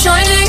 shining,